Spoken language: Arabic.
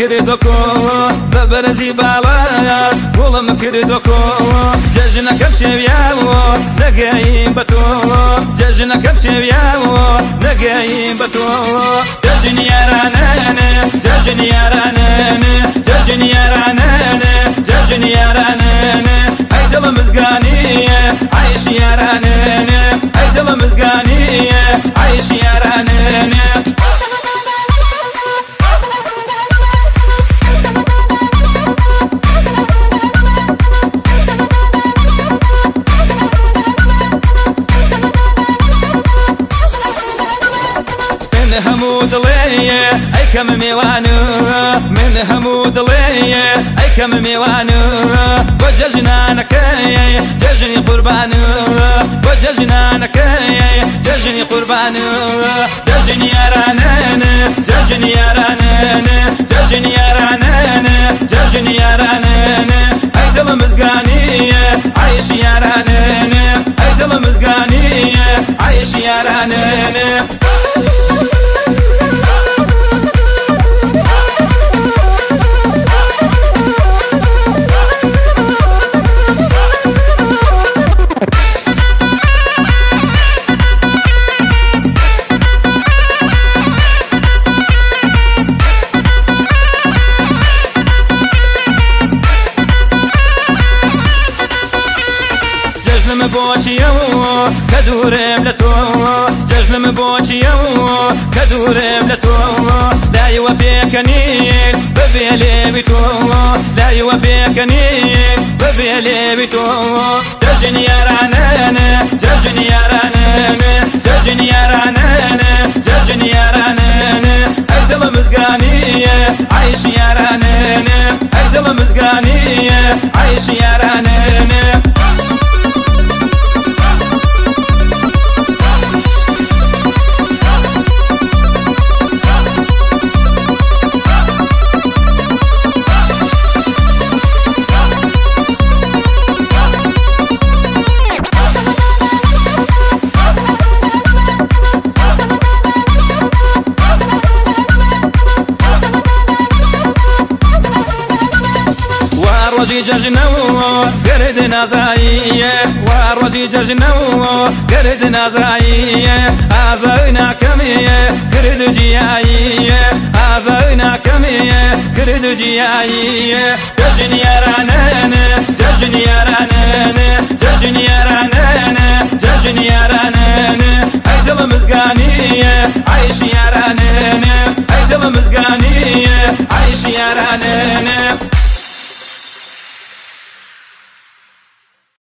کردۆکۆ بە بەرزی باڵا گوڵم کردۆکۆ جەژنەکەم شێویاوە نەگەیم بە تۆ جەژنەکەم شێویاوە نەگەیم بە تۆ جەژن من همو دڵێە ئەیکەم میوانە من همو دڵێە ئەیکەم میوانە بۆ جەژنانەکەی جەژنی قوربانە بۆ جەژنانەکەی جەژنی قوربانە جەژنی یارانانە جەژنی یارانانە جەژنی یارانانە جەژنی یارانانە ئەی دڵم مزگانیە عیش یارانانە ئەی دڵم مزگانیە عیش یارانانە جەژنم بۆچیەوە کە دوورێم لە تۆوە جەژنم بۆچیەوە کە دوورێم لە تۆوە دایوە پێکەنیل بەبێ لێوی تۆوە دایوە پێکەنیل بەبێ لێوی تۆوە جەژن یارانەنە جەژن یارانەنە جەژن یارانەنە جەژن یارانەنە ئەر دڵە مزگانیە عیش یارانەنە ئەر دڵە مزگانیە عیش یارانەنە ڕۆژی جەژنەوە گرد نازاییە وا ڕۆژی جەژنەوە گرد نازاییە ئازای ناکەمیە کرد جیاییە ئازای ناکەمیە کرد جیاییە جەژن یارانانە جەژن یارانانە جەژن یارانانە جەژن یارانانە ئەی دڵ مزگانیە عیش یارانانە ئەی دڵ مزگانیە